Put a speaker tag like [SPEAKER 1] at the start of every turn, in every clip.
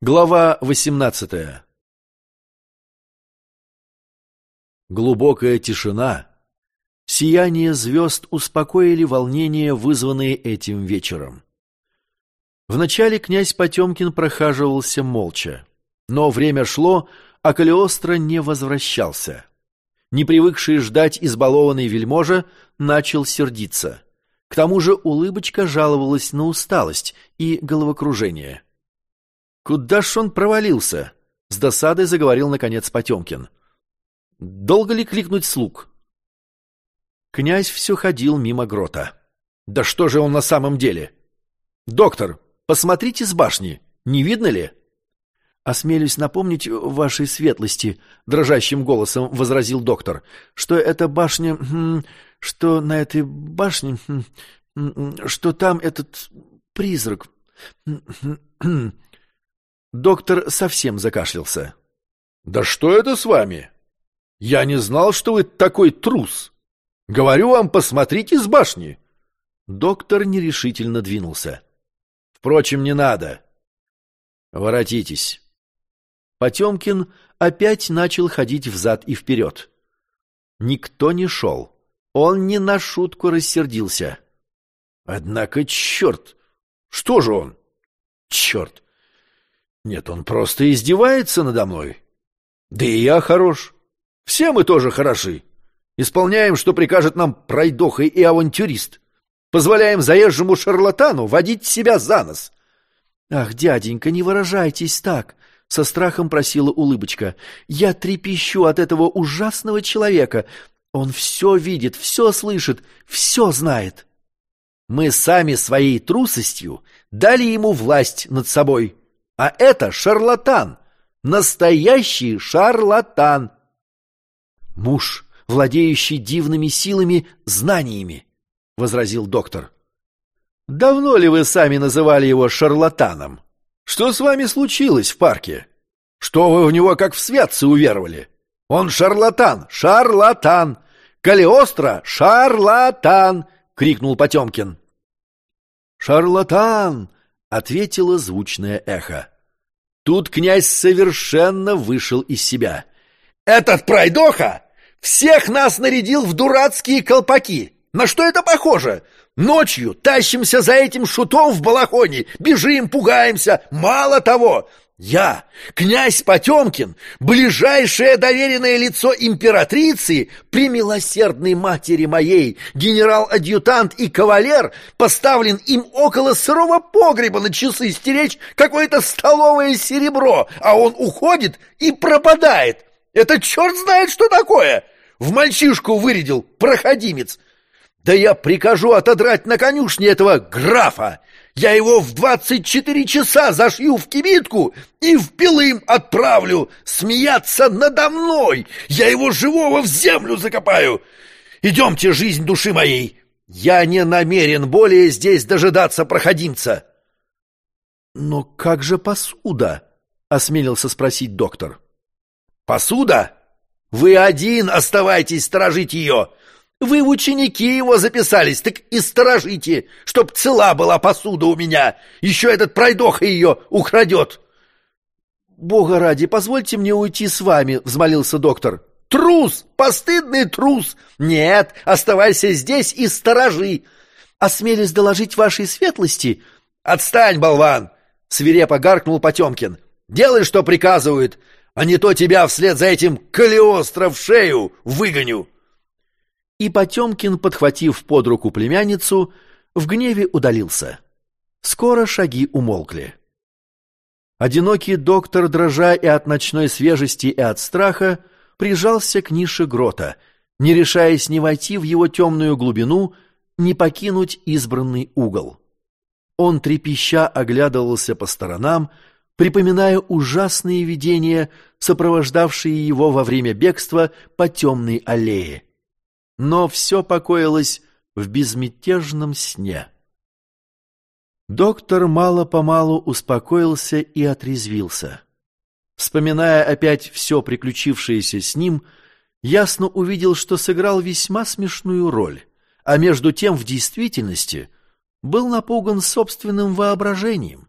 [SPEAKER 1] Глава 18 Глубокая тишина, сияние звезд успокоили волнения, вызванные этим вечером. Вначале князь Потемкин прохаживался молча, но время шло, а Калиостро не возвращался. Не привыкший ждать избалованный вельможа начал сердиться. К тому же улыбочка жаловалась на усталость и головокружение. «Куда ж он провалился?» — с досадой заговорил, наконец, Потемкин. «Долго ли кликнуть слуг?» Князь все ходил мимо грота. «Да что же он на самом деле?» «Доктор, посмотрите с башни, не видно ли?» «Осмелюсь напомнить вашей светлости», — дрожащим голосом возразил доктор, «что эта башня... что на этой башне... что там этот призрак...» Доктор совсем закашлялся. «Да что это с вами? Я не знал, что вы такой трус. Говорю вам, посмотрите с башни». Доктор нерешительно двинулся. «Впрочем, не надо. Воротитесь». Потемкин опять начал ходить взад и вперед. Никто не шел. Он не на шутку рассердился. Однако, черт! Что же он? Черт! Нет, он просто издевается надо мной. Да и я хорош. Все мы тоже хороши. Исполняем, что прикажет нам пройдоха и авантюрист. Позволяем заезжему шарлатану водить себя за нос. Ах, дяденька, не выражайтесь так, со страхом просила улыбочка. Я трепещу от этого ужасного человека. Он все видит, все слышит, все знает. Мы сами своей трусостью дали ему власть над собой. А это шарлатан, настоящий шарлатан. Муж, владеющий дивными силами, знаниями, — возразил доктор. Давно ли вы сами называли его шарлатаном? Что с вами случилось в парке? Что вы в него как в святцы уверовали? Он шарлатан, шарлатан! Калиостро — шарлатан! — крикнул Потемкин. «Шарлатан!» Ответило звучное эхо. Тут князь совершенно вышел из себя. «Этот пройдоха всех нас нарядил в дурацкие колпаки! На что это похоже? Ночью тащимся за этим шутом в балахоне, бежим, пугаемся. Мало того, я, князь Потемкин, ближайшее доверенное лицо императрицы, премилосердной матери моей, генерал-адъютант и кавалер, поставлен им около сырого погреба на часы стеречь какое-то столовое серебро, а он уходит и пропадает. Это черт знает, что такое! В мальчишку вырядил проходимец. Да я прикажу отодрать на конюшне этого графа. Я его в двадцать четыре часа зашью в кибитку и в пилым отправлю смеяться надо мной. Я его живого в землю закопаю. Идемте, жизнь души моей. Я не намерен более здесь дожидаться проходимца. Но как же посуда? Осмелился спросить доктор. Посуда? Вы один оставайтесь сторожить ее. Вы ученики его записались, так и сторожите, чтоб цела была посуда у меня. Еще этот пройдоха ее украдет. Бога ради, позвольте мне уйти с вами, взмолился доктор. Трус! Постыдный трус! Нет, оставайся здесь и сторожи. Осмелюсь доложить вашей светлости. Отстань, болван! Свирепо гаркнул Потемкин. Делай, что приказывают, а не то тебя вслед за этим Калиостро в шею выгоню и Потемкин, подхватив под руку племянницу, в гневе удалился. Скоро шаги умолкли. Одинокий доктор, дрожа и от ночной свежести, и от страха, прижался к нише грота, не решаясь ни войти в его темную глубину, ни покинуть избранный угол. Он трепеща оглядывался по сторонам, припоминая ужасные видения, сопровождавшие его во время бегства по темной аллее но все покоилось в безмятежном сне. Доктор мало-помалу успокоился и отрезвился. Вспоминая опять все приключившееся с ним, ясно увидел, что сыграл весьма смешную роль, а между тем в действительности был напуган собственным воображением.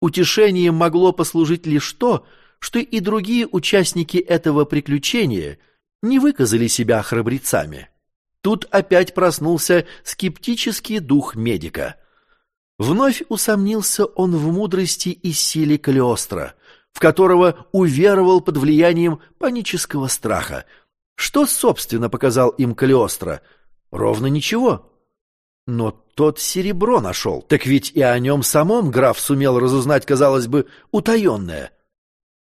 [SPEAKER 1] Утешением могло послужить лишь то, что и другие участники этого приключения не выказали себя храбрецами. Тут опять проснулся скептический дух медика. Вновь усомнился он в мудрости и силе Калиостро, в которого уверовал под влиянием панического страха. Что, собственно, показал им Калиостро? Ровно ничего. Но тот серебро нашел, так ведь и о нем самом граф сумел разузнать, казалось бы, утаенное.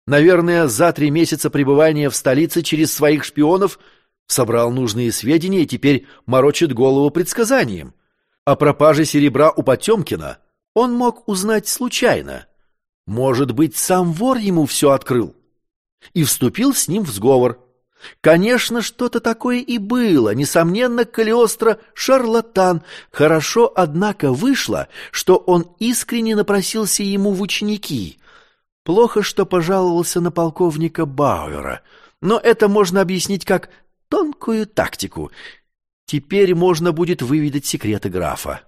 [SPEAKER 1] Наверное, за три месяца пребывания в столице через своих шпионов собрал нужные сведения и теперь морочит голову предсказанием. О пропаже серебра у Потемкина он мог узнать случайно. Может быть, сам вор ему все открыл. И вступил с ним в сговор. Конечно, что-то такое и было. Несомненно, Калиостро — шарлатан. Хорошо, однако, вышло, что он искренне напросился ему в ученики. Плохо, что пожаловался на полковника Бауэра. Но это можно объяснить как тонкую тактику. Теперь можно будет выведать секреты графа.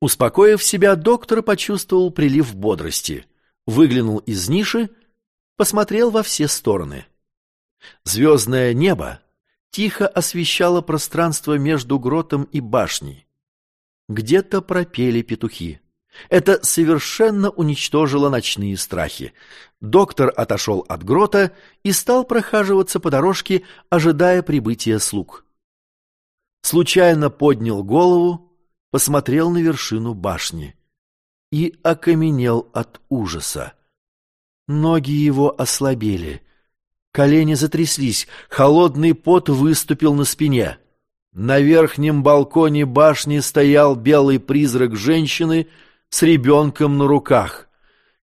[SPEAKER 1] Успокоив себя, доктор почувствовал прилив бодрости. Выглянул из ниши, посмотрел во все стороны. Звездное небо тихо освещало пространство между гротом и башней. Где-то пропели петухи. Это совершенно уничтожило ночные страхи. Доктор отошел от грота и стал прохаживаться по дорожке, ожидая прибытия слуг. Случайно поднял голову, посмотрел на вершину башни и окаменел от ужаса. Ноги его ослабели, колени затряслись, холодный пот выступил на спине. На верхнем балконе башни стоял белый призрак женщины с ребенком на руках.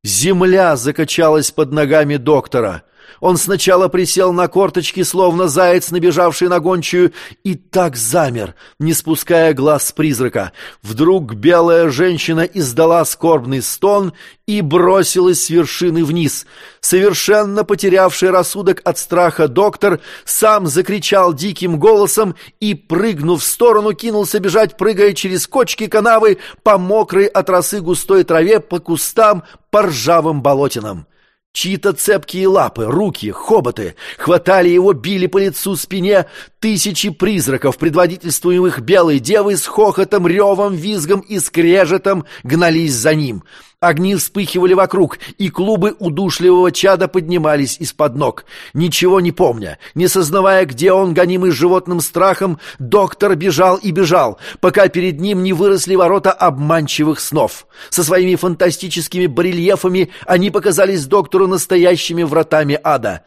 [SPEAKER 1] Земля закачалась под ногами доктора. Он сначала присел на корточки, словно заяц, набежавший на гончую, и так замер, не спуская глаз с призрака. Вдруг белая женщина издала скорбный стон и бросилась с вершины вниз. Совершенно потерявший рассудок от страха доктор сам закричал диким голосом и, прыгнув в сторону, кинулся бежать, прыгая через кочки канавы по мокрой от росы густой траве, по кустам, по ржавым болотинам. Чьи-то цепкие лапы, руки, хоботы хватали его, били по лицу, спине. Тысячи призраков, предводительствуемых белой девой, с хохотом, ревом, визгом и скрежетом гнались за ним. Огни вспыхивали вокруг, и клубы удушливого чада поднимались из-под ног. Ничего не помня, не сознавая, где он, гонимый животным страхом, доктор бежал и бежал, пока перед ним не выросли ворота обманчивых снов. Со своими фантастическими барельефами они показались доктору настоящими вратами ада.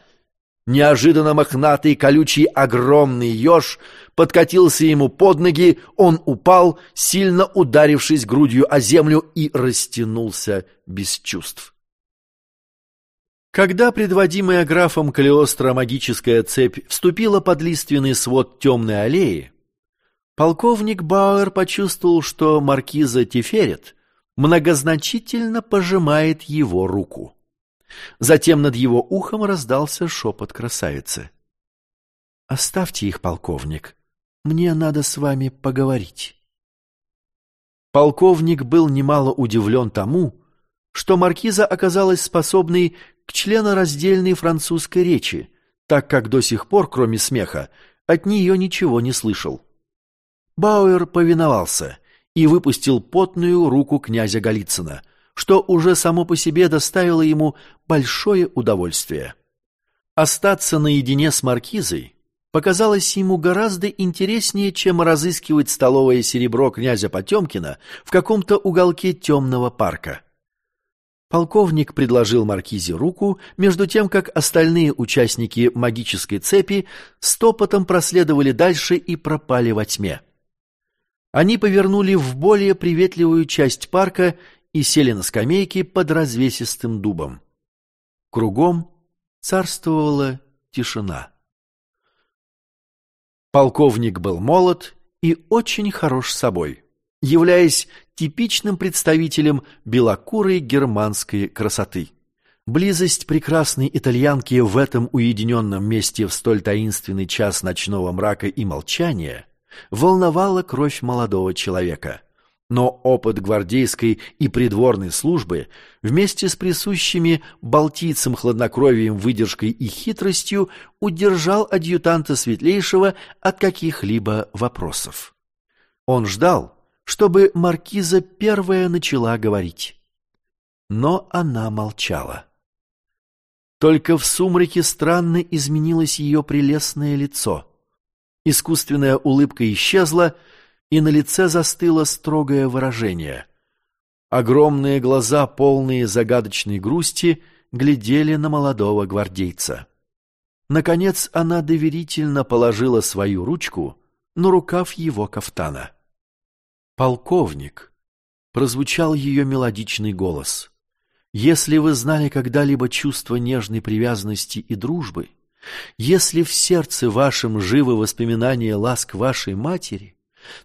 [SPEAKER 1] Неожиданно мохнатый, колючий, огромный еж подкатился ему под ноги, он упал, сильно ударившись грудью о землю и растянулся без чувств. Когда предводимая графом Калиостро магическая цепь вступила под лиственный свод темной аллеи, полковник Бауэр почувствовал, что маркиза Теферет многозначительно пожимает его руку. Затем над его ухом раздался шепот красавицы. «Оставьте их, полковник. Мне надо с вами поговорить». Полковник был немало удивлен тому, что маркиза оказалась способной к членораздельной французской речи, так как до сих пор, кроме смеха, от нее ничего не слышал. Бауэр повиновался и выпустил потную руку князя Голицына — что уже само по себе доставило ему большое удовольствие. Остаться наедине с маркизой показалось ему гораздо интереснее, чем разыскивать столовое серебро князя Потемкина в каком-то уголке темного парка. Полковник предложил маркизе руку, между тем, как остальные участники магической цепи стопотом проследовали дальше и пропали во тьме. Они повернули в более приветливую часть парка и сели на скамейки под развесистым дубом. Кругом царствовала тишина. Полковник был молод и очень хорош собой, являясь типичным представителем белокурой германской красоты. Близость прекрасной итальянки в этом уединенном месте в столь таинственный час ночного мрака и молчания волновала кровь молодого человека – Но опыт гвардейской и придворной службы вместе с присущими балтийцам хладнокровием, выдержкой и хитростью удержал адъютанта Светлейшего от каких-либо вопросов. Он ждал, чтобы маркиза первая начала говорить. Но она молчала. Только в сумраке странно изменилось ее прелестное лицо. Искусственная улыбка исчезла, и на лице застыло строгое выражение. Огромные глаза, полные загадочной грусти, глядели на молодого гвардейца. Наконец она доверительно положила свою ручку на рукав его кафтана. «Полковник!» — прозвучал ее мелодичный голос. «Если вы знали когда-либо чувство нежной привязанности и дружбы, если в сердце вашем живы воспоминания ласк вашей матери,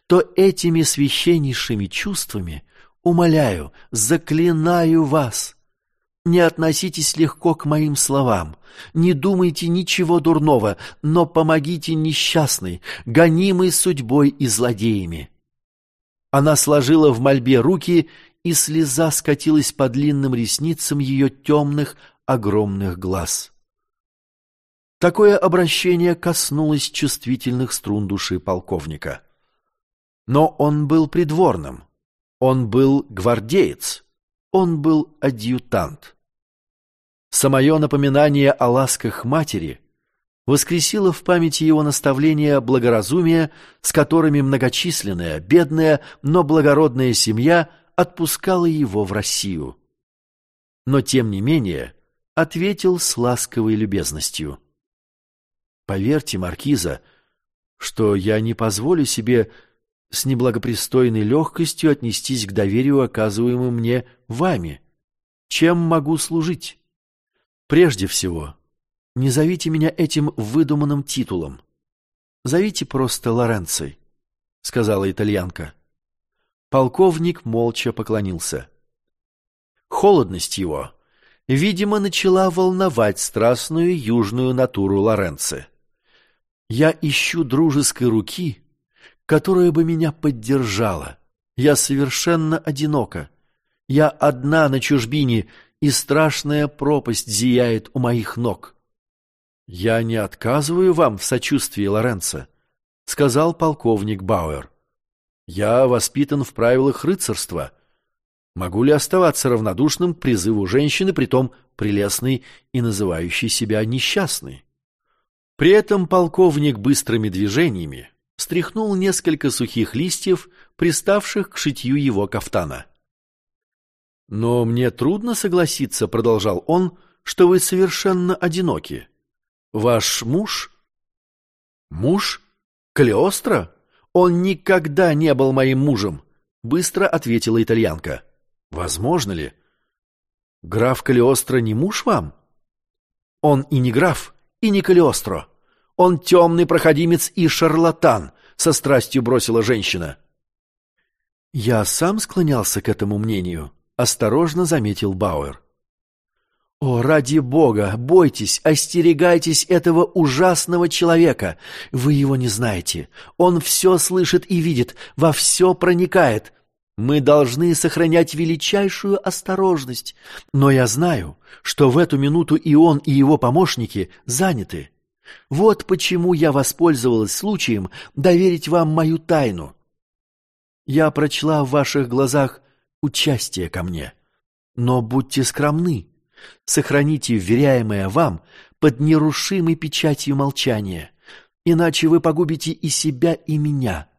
[SPEAKER 1] то этими священнейшими чувствами, умоляю, заклинаю вас, не относитесь легко к моим словам, не думайте ничего дурного, но помогите несчастной, гонимой судьбой и злодеями. Она сложила в мольбе руки, и слеза скатилась по длинным ресницам ее темных, огромных глаз. Такое обращение коснулось чувствительных струн души полковника. Но он был придворным, он был гвардеец, он был адъютант. Самое напоминание о ласках матери воскресило в памяти его наставления благоразумия, с которыми многочисленная, бедная, но благородная семья отпускала его в Россию. Но, тем не менее, ответил с ласковой любезностью. «Поверьте, Маркиза, что я не позволю себе с неблагопристойной легкостью отнестись к доверию, оказываемому мне вами. Чем могу служить? Прежде всего, не зовите меня этим выдуманным титулом. Зовите просто Лоренцей, — сказала итальянка. Полковник молча поклонился. Холодность его, видимо, начала волновать страстную южную натуру Лоренци. Я ищу дружеской руки, которая бы меня поддержала. Я совершенно одинока. Я одна на чужбине, и страшная пропасть зияет у моих ног. «Я не отказываю вам в сочувствии, Лоренцо», — сказал полковник Бауэр. «Я воспитан в правилах рыцарства. Могу ли оставаться равнодушным к призыву женщины, притом прелестной и называющей себя несчастной?» При этом полковник быстрыми движениями стряхнул несколько сухих листьев, приставших к шитью его кафтана. «Но мне трудно согласиться», — продолжал он, — «что вы совершенно одиноки. Ваш муж...» «Муж? Калиостро? Он никогда не был моим мужем», — быстро ответила итальянка. «Возможно ли? Граф Калиостро не муж вам?» «Он и не граф, и не Калиостро. Он темный проходимец и шарлатан», — со страстью бросила женщина. «Я сам склонялся к этому мнению», — осторожно заметил Бауэр. «О, ради Бога, бойтесь, остерегайтесь этого ужасного человека. Вы его не знаете. Он все слышит и видит, во все проникает. Мы должны сохранять величайшую осторожность. Но я знаю, что в эту минуту и он, и его помощники заняты. Вот почему я воспользовалась случаем доверить вам мою тайну. Я прочла в ваших глазах участие ко мне. Но будьте скромны» Сохраните вверяемое вам под нерушимой печатью молчания, иначе вы погубите и себя, и меня.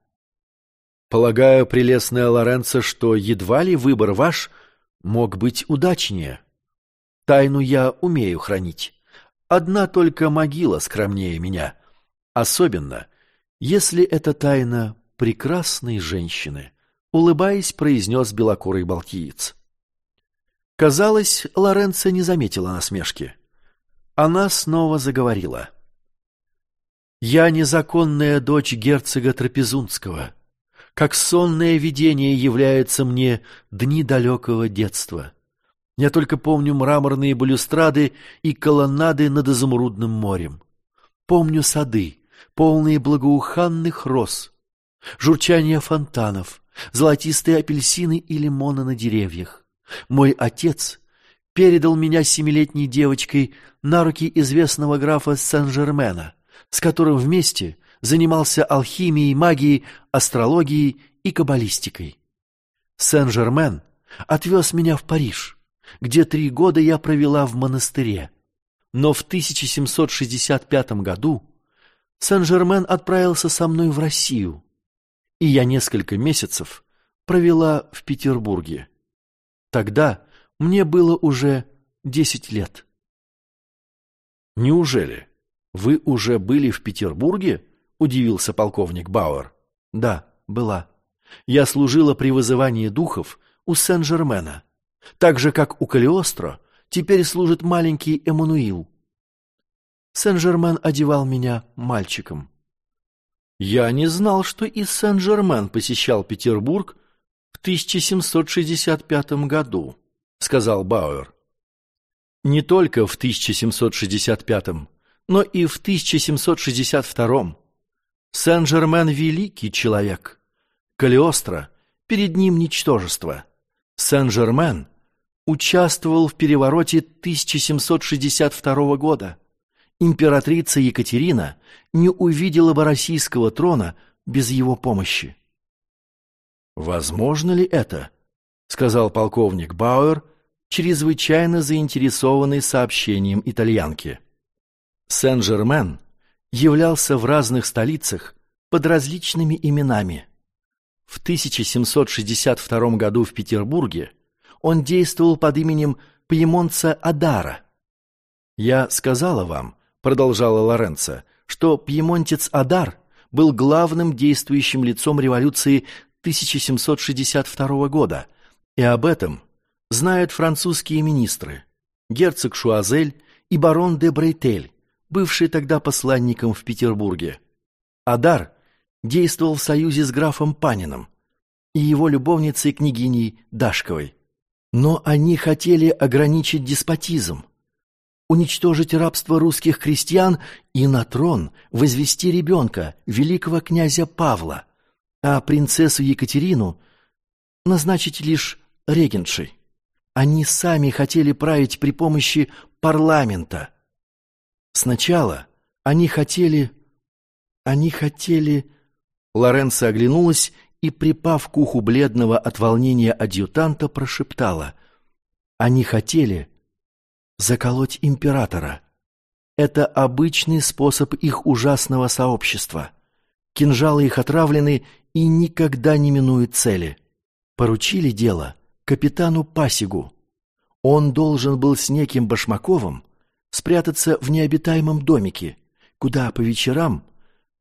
[SPEAKER 1] Полагаю, прелестная Лоренцо, что едва ли выбор ваш мог быть удачнее. Тайну я умею хранить. Одна только могила скромнее меня. Особенно, если это тайна прекрасной женщины, улыбаясь, произнес белокурый балтиец. Казалось, Лоренцо не заметила насмешки. Она снова заговорила. «Я незаконная дочь герцога Трапезунского. Как сонное видение являются мне дни далекого детства. Я только помню мраморные балюстрады и колоннады над изумрудным морем. Помню сады, полные благоуханных роз, журчание фонтанов, золотистые апельсины и лимоны на деревьях. Мой отец передал меня семилетней девочкой на руки известного графа Сен-Жермена, с которым вместе занимался алхимией, магией, астрологией и каббалистикой. Сен-Жермен отвез меня в Париж, где три года я провела в монастыре. Но в 1765 году Сен-Жермен отправился со мной в Россию, и я несколько месяцев провела в Петербурге. Тогда мне было уже десять лет.
[SPEAKER 2] «Неужели? Вы уже были в Петербурге?» — удивился полковник Бауэр.
[SPEAKER 1] «Да, была. Я служила при вызывании духов у Сен-Жермена. Так же, как у Калиостро, теперь служит маленький Эммануил. Сен-Жермен одевал меня мальчиком.
[SPEAKER 2] Я не знал, что и Сен-Жермен посещал Петербург в 1765 году, сказал Бауэр. Не только в 1765, но и в 1762. Сен-Жермен великий человек. Калиостро перед ним ничтожество. Сен-Жермен участвовал в перевороте 1762 года. Императрица Екатерина не увидела бы российского трона без его помощи. «Возможно ли это?» — сказал полковник Бауэр, чрезвычайно заинтересованный сообщением итальянки. Сен-Жермен являлся в разных столицах под различными именами. В 1762 году в Петербурге он действовал под именем пьемонца Адара. «Я сказала вам, — продолжала Лоренцо, — что пьемонтец Адар был главным действующим лицом революции 1762 года, и об этом знают французские министры, герцог Шуазель и барон де Брейтель, бывший тогда посланником в Петербурге. Адар действовал в союзе с графом Паниным и его любовницей княгиней Дашковой. Но они хотели ограничить деспотизм, уничтожить рабство русских крестьян и на трон возвести ребенка, великого князя Павла, а принцессу Екатерину назначить лишь регеншей. Они сами хотели править при помощи парламента. Сначала они хотели... Они хотели... Лоренцо оглянулась и, припав к уху бледного от волнения адъютанта, прошептала. Они хотели заколоть императора. Это обычный способ их ужасного сообщества. Кинжалы их отравлены и никогда не минуют цели. Поручили дело капитану Пасигу. Он должен был с неким Башмаковым спрятаться в необитаемом домике, куда по вечерам,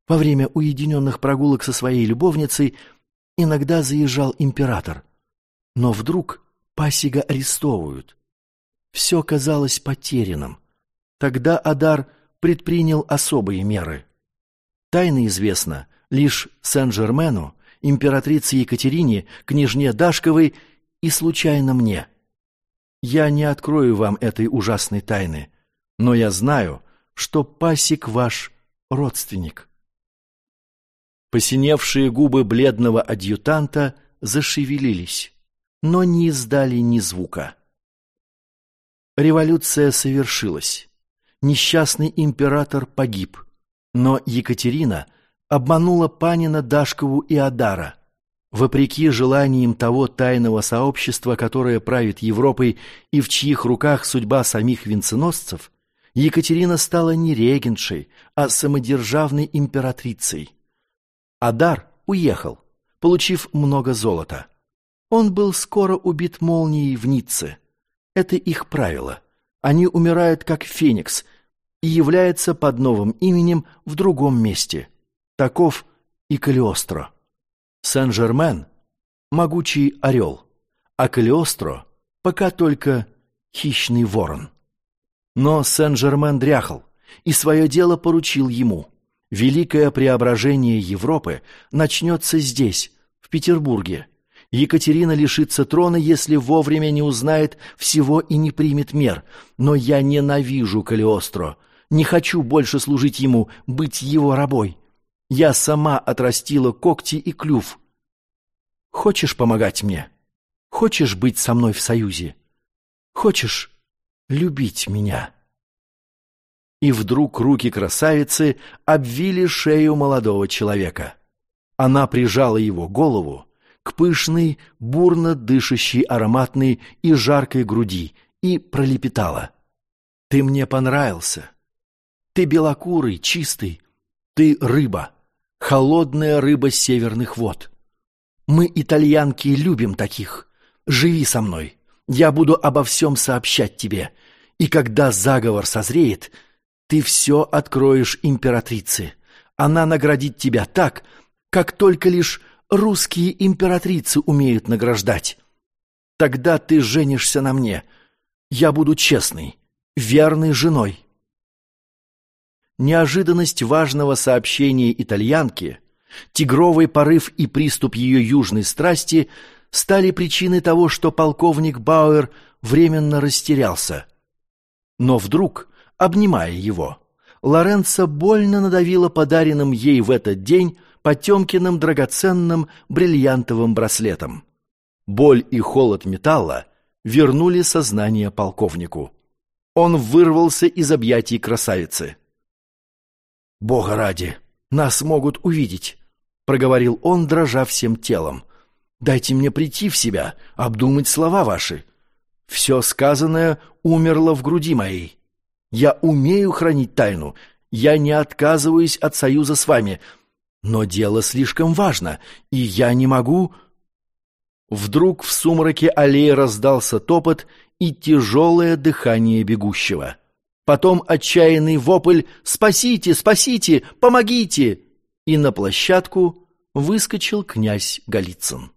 [SPEAKER 2] во время уединенных прогулок со своей любовницей, иногда заезжал император. Но вдруг Пасига арестовывают. Все казалось потерянным. Тогда Адар предпринял особые меры. Тайно известно лишь Сен-Жермену, императрице Екатерине, княжне Дашковой и случайно мне. Я не открою вам этой ужасной тайны, но я знаю, что пасик ваш родственник. Посиневшие губы бледного адъютанта зашевелились, но не издали ни звука. Революция совершилась. Несчастный император погиб, но Екатерина обманула Панина, Дашкову и Адара – Вопреки желаниям того тайного сообщества, которое правит Европой и в чьих руках судьба самих венценосцев, Екатерина стала не регеншей, а самодержавной императрицей. Адар уехал, получив много золота. Он был скоро убит молнией в Ницце. Это их правило. Они умирают как феникс и являются под новым именем в другом месте. Таков и Калиостро. Сен-Жермен — могучий орел, а Калиостро — пока только хищный ворон. Но Сен-Жермен дряхал, и свое дело поручил ему. Великое преображение Европы начнется здесь, в Петербурге. Екатерина лишится трона, если вовремя не узнает всего и не примет мер. Но я ненавижу Калиостро. Не хочу больше служить ему, быть его рабой. Я сама отрастила когти и клюв. хочешь помогать мне? Хочешь быть со мной в союзе? Хочешь любить меня?» И вдруг руки красавицы обвили шею молодого человека. Она прижала его голову к пышной, бурно дышащей ароматной и жаркой груди и пролепетала. «Ты мне понравился. Ты белокурый, чистый. Ты рыба, холодная рыба северных вод. Мы, итальянки, любим таких. Живи со мной. Я буду обо всем сообщать тебе. И когда заговор созреет, ты все откроешь императрице. Она наградит тебя так, как только лишь русские императрицы умеют награждать. Тогда ты женишься на мне. Я буду честной, верной женой. Неожиданность важного сообщения итальянки, тигровый порыв и приступ ее южной страсти стали причиной того, что полковник Бауэр временно растерялся. Но вдруг обнимая его. Лоренцо больно надавила подаренным ей в этот день Потемкиным драгоценным бриллиантовым браслетом. Боль и холод металла вернули сознание полковнику. Он вырвался из объятий красавицы. «Бога ради, нас могут увидеть», — проговорил он, дрожа всем телом. «Дайте мне прийти в себя, обдумать слова ваши. Все сказанное умерло в груди моей. Я умею хранить тайну. Я не отказываюсь от союза с вами. Но дело слишком важно, и я не могу...» Вдруг в сумраке аллеи раздался топот и тяжелое дыхание бегущего. Потом отчаянный вопль «Спасите! Спасите! Помогите!» И на площадку выскочил князь Голицын.